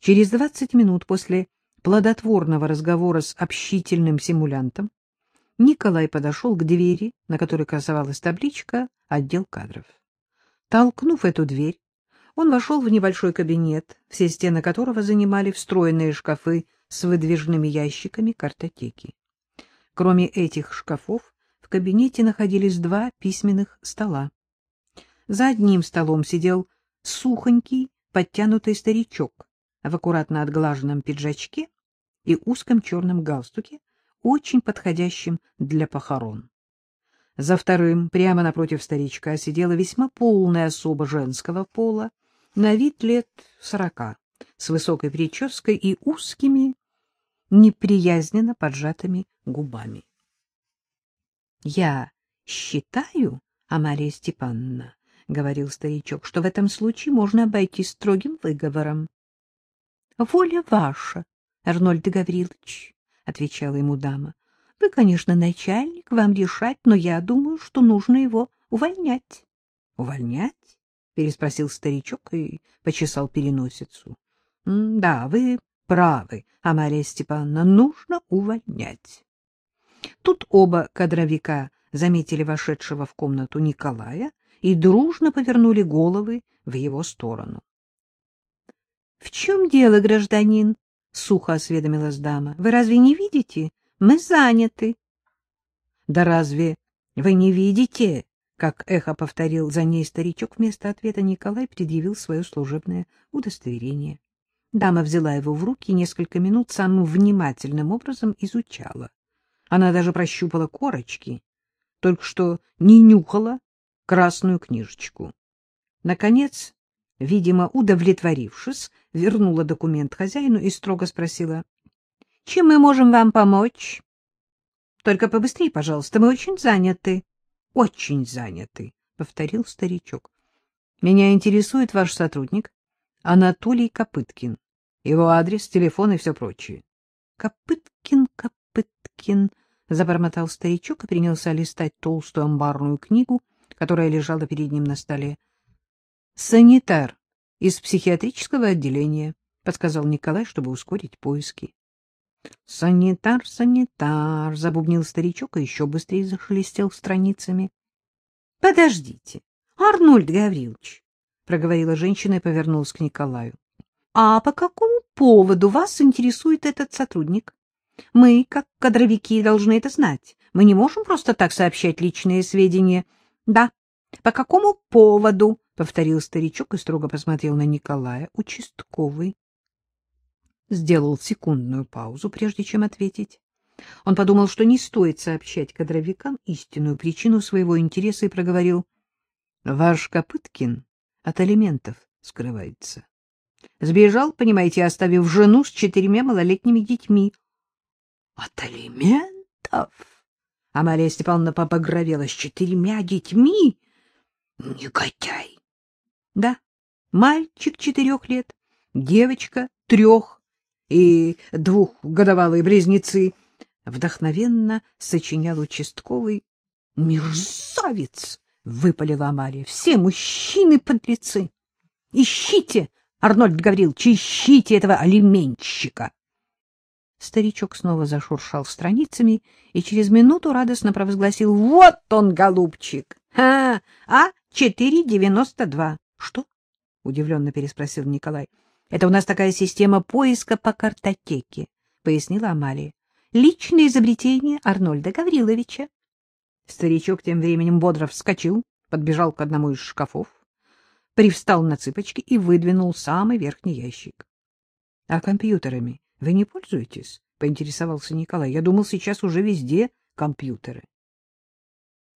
Через двадцать минут после плодотворного разговора с общительным симулянтом Николай подошел к двери, на которой красовалась табличка «Отдел кадров». Толкнув эту дверь, он вошел в небольшой кабинет, все стены которого занимали встроенные шкафы с выдвижными ящиками картотеки. Кроме этих шкафов, в кабинете находились два письменных стола. За одним столом сидел сухонький, подтянутый старичок в аккуратно отглаженном пиджачке и узком черном галстуке, очень подходящем для похорон. За вторым, прямо напротив старичка, сидела весьма полная особа женского пола, на вид лет сорока, с высокой прической и узкими, неприязненно поджатыми губами. — Я считаю, Амалия Степановна, — говорил старичок, — что в этом случае можно обойтись строгим выговором. — Воля ваша, Арнольд Гаврилович, — отвечала ему дама. — Вы, конечно, начальник, вам решать, но я думаю, что нужно его увольнять. — Увольнять? — переспросил старичок и почесал переносицу. — Да, вы правы, Амалия Степановна, нужно увольнять. Тут оба кадровика заметили вошедшего в комнату Николая и дружно повернули головы в его сторону. — В чем дело, гражданин? — сухо осведомилась дама. — Вы разве не видите? Мы заняты. — Да разве вы не видите? — как эхо повторил за ней старичок. Вместо ответа Николай предъявил свое служебное удостоверение. Дама взяла его в руки и несколько минут самым внимательным образом изучала. Она даже прощупала корочки, только что не нюхала красную книжечку. Наконец видимо, удовлетворившись, вернула документ хозяину и строго спросила, — Чем мы можем вам помочь? — Только побыстрее, пожалуйста, мы очень заняты. — Очень заняты, — повторил старичок. — Меня интересует ваш сотрудник Анатолий Копыткин. Его адрес, телефон и все прочее. — Копыткин, Копыткин, — забормотал старичок и принялся листать толстую амбарную книгу, которая лежала перед ним на столе. Санитар из психиатрического отделения, подсказал Николай, чтобы ускорить поиски. Санитар, санитар, забубнил старичок и еще быстрее зашелестел страницами. Подождите, Арнольд Гаврилович, проговорила женщина и повернулась к Николаю. А по какому поводу вас интересует этот сотрудник? Мы, как кадровики, должны это знать. Мы не можем просто так сообщать личные сведения. Да, по какому поводу? Повторил старичок и строго посмотрел на Николая. Участковый сделал секундную паузу, прежде чем ответить. Он подумал, что не стоит сообщать кадровикам истинную причину своего интереса, и проговорил. — Ваш Копыткин от алиментов скрывается. Сбежал, понимаете, оставив жену с четырьмя малолетними детьми. — От алиментов? Амалия Степановна побагровела с четырьмя детьми. Негодяй! Да, мальчик четырех лет, девочка трех и двухгодовалые близнецы. Вдохновенно сочинял участковый. Мерзавец! — выпалила Амалия. — Все мужчины подлецы! Ищите, Арнольд Гаврилович, ищите этого алименщика! Старичок снова зашуршал страницами и через минуту радостно провозгласил. — Вот он, голубчик! А, а, четыре девяносто два. Что? удивленно переспросил Николай. Это у нас такая система поиска по картотеке, пояснила Амалия. Личное изобретение Арнольда Гавриловича. Старичок тем временем бодро вскочил, подбежал к одному из шкафов, привстал на цыпочки и выдвинул самый верхний ящик. — А компьютерами вы не пользуетесь? — поинтересовался Николай. — Я думал, сейчас уже везде компьютеры. —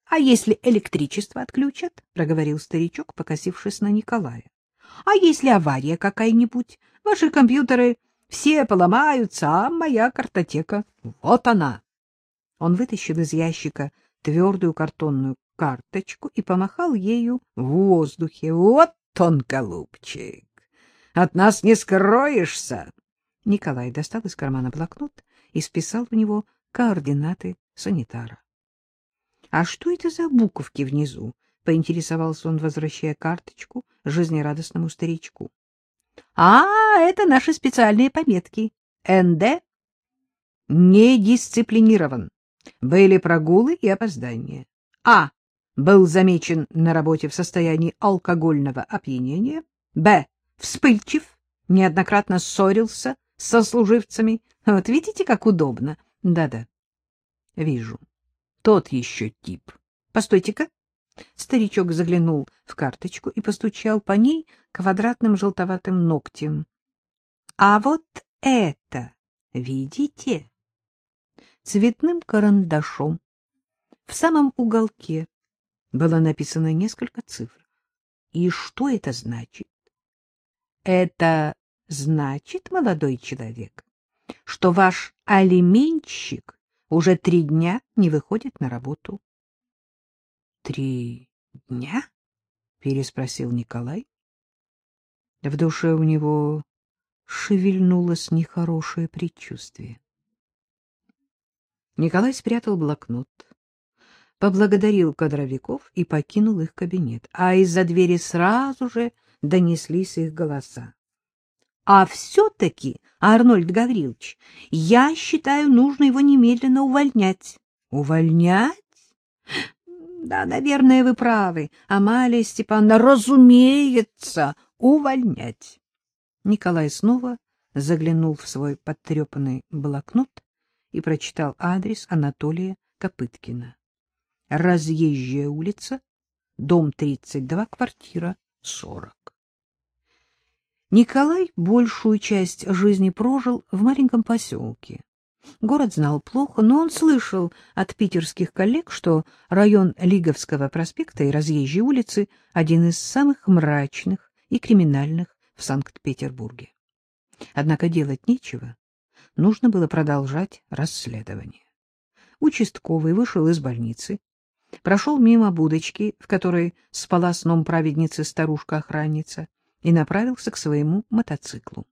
А если электричество отключат? — проговорил старичок, покосившись на Николая. — А если авария какая-нибудь? Ваши компьютеры все поломаются, а моя картотека — вот она. Он вытащил из ящика твердую картонную карточку и помахал ею в воздухе. — Вот он, голубчик! От нас не скроешься! Николай достал из кармана блокнот и списал в него координаты санитара. А что это за буковки внизу? — поинтересовался он, возвращая карточку жизнерадостному старичку. А, это наши специальные пометки. НД недисциплинирован. Были прогулы и опоздания. А. Был замечен на работе в состоянии алкогольного опьянения. Б. Вспыльчив, неоднократно ссорился со служивцами. Вот видите, как удобно. Да-да, вижу. Тот еще тип. Постойте-ка. Старичок заглянул в карточку и постучал по ней квадратным желтоватым ногтем. — А вот это, видите? Цветным карандашом в самом уголке было написано несколько цифр. И что это значит? Это значит, молодой человек, что ваш алименщик уже три дня не выходит на работу. Три дня? переспросил Николай. В душе у него шевельнулось нехорошее предчувствие. Николай спрятал блокнот, поблагодарил кадровиков и покинул их кабинет, а из-за двери сразу же донеслись их голоса. — А все-таки, Арнольд Гаврилович, я считаю, нужно его немедленно увольнять. — Увольнять? Да, наверное, вы правы, Амалия Степановна, разумеется, увольнять. Николай снова заглянул в свой подтрепанный блокнот и прочитал адрес Анатолия Копыткина. Разъезжая улица, дом 32, квартира 40. Николай большую часть жизни прожил в маленьком поселке. Город знал плохо, но он слышал от питерских коллег, что район Лиговского проспекта и разъезжей улицы один из самых мрачных и криминальных в Санкт-Петербурге. Однако делать нечего, нужно было продолжать расследование. Участковый вышел из больницы, прошел мимо будочки, в которой спала сном праведницы старушка-охранница, и направился к своему мотоциклу.